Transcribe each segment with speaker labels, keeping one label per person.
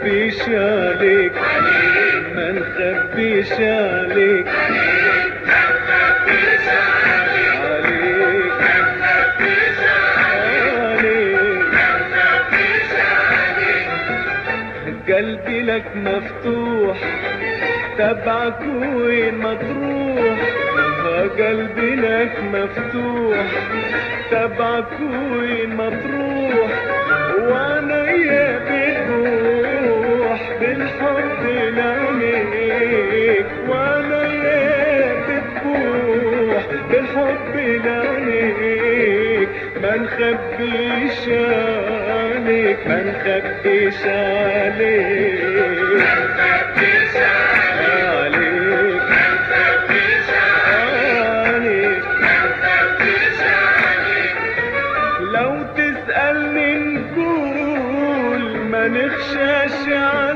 Speaker 1: نخبيش عليك ما نخبيش عليك. قلبي لك مفتوح. تبعك وين ما تروح قلبي لك مفتوح. تبعك وين ما تروح وأنا يا بي بالحب لعينيك ما نخبيش عليك ما نخبيش عليك
Speaker 2: مخبيش عليك
Speaker 1: عليك عليك
Speaker 2: مخبيش عليك
Speaker 1: لو تسألني نقول ما نخشاش عزول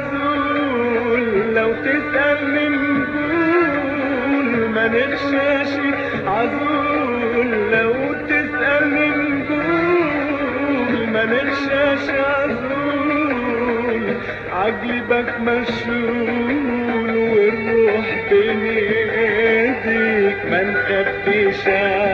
Speaker 1: لو تسألني نقول ما نخشاش عزول لو تسألني نقول ما نخشاش عزول عقلبك مشلول والروح بين ايديك ما نخبيش عليك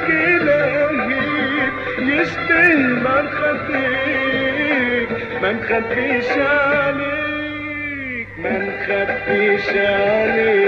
Speaker 1: لهيب يشبه نار خفيف ما نخبيش عليك ما نخبيش عليك